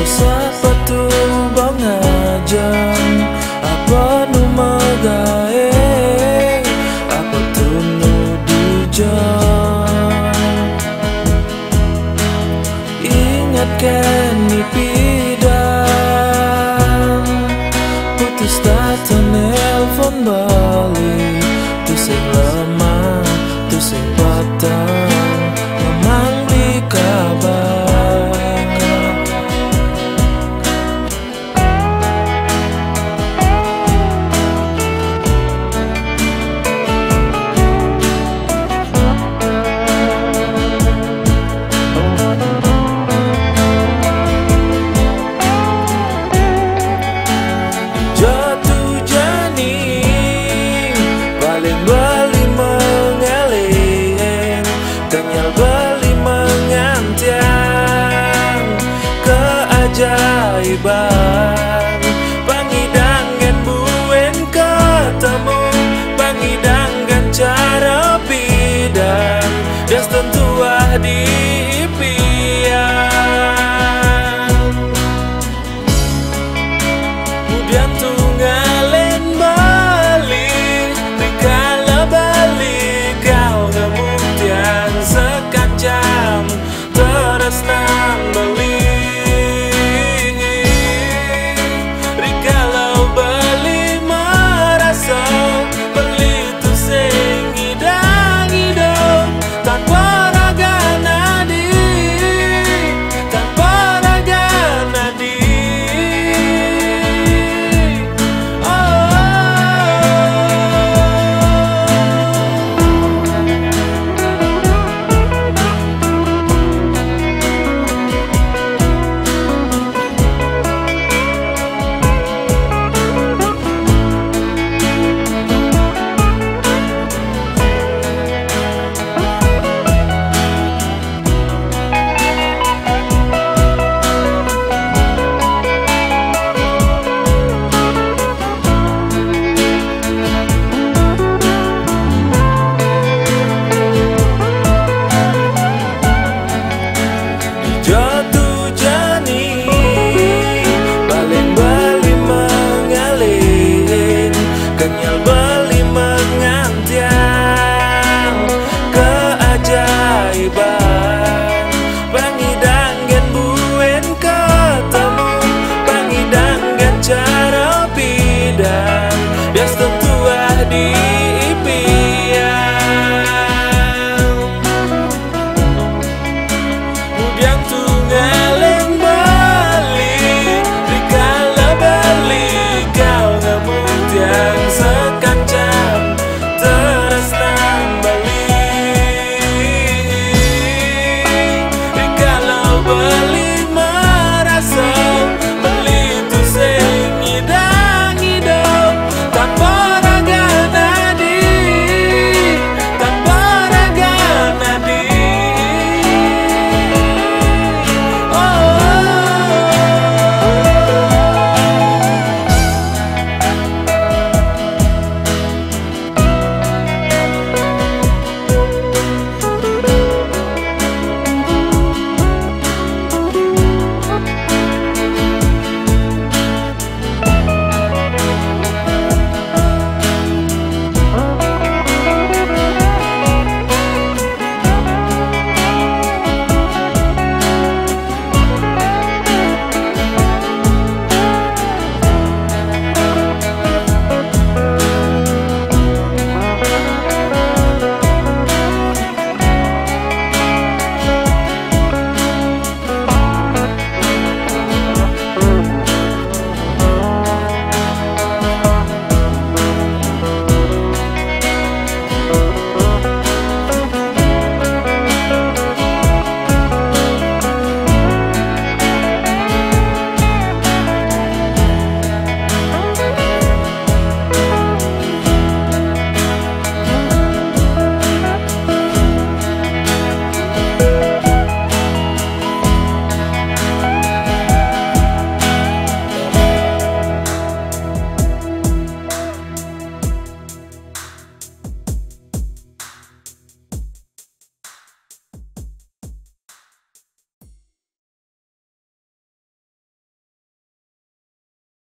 Pemanyu sepatu bangga jam, Apa nu magae Apa tu nu dijang? Ingat kini pidang. Putus data nelfon balik. Tu sing lemah, tu sing patah.